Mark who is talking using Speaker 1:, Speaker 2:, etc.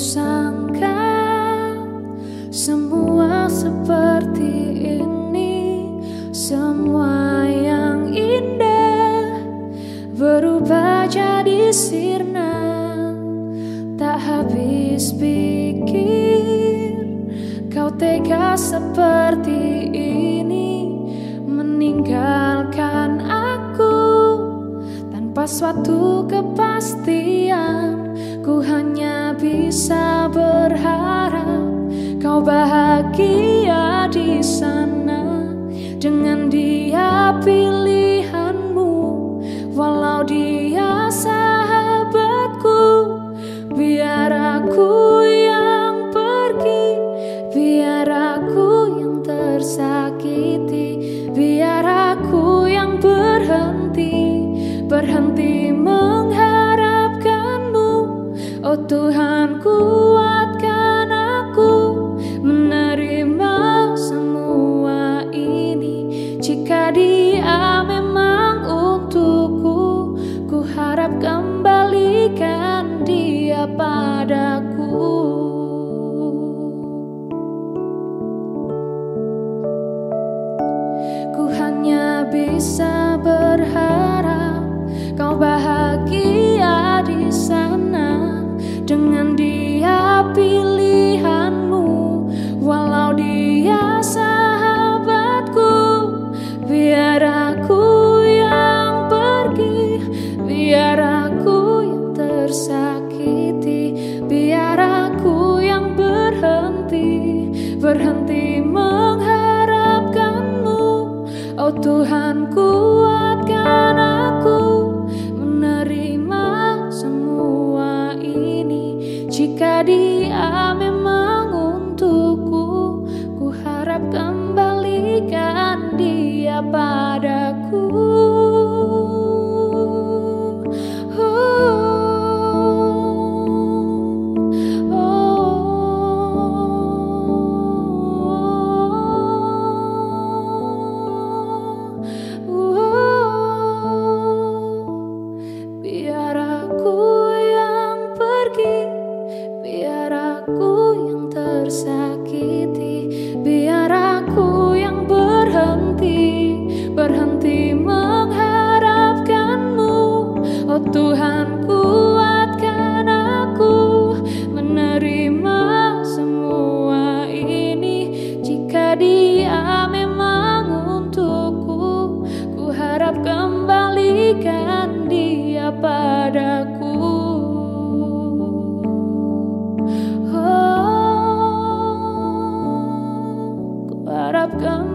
Speaker 1: sangka semua seperti ini Semua yang indah berubah jadi sirna. Tak habis pikir kau tega seperti ini Meninggalkan aku tanpa suatu kepastian Ku hanya bisa berharap kau bahagia di sana. Dengan dia pilihanmu berhenti mengharapkanmu. Oh Tuhan kuatkan aku menerima semua ini. Jika dia memang untukku ku harap kembalikan dia padaku. Ku hanya bisa berharap berhenti mengharapkanmu. Oh Tuhan kuatkan aku menerima semua ini. Jika dia sa I've gone.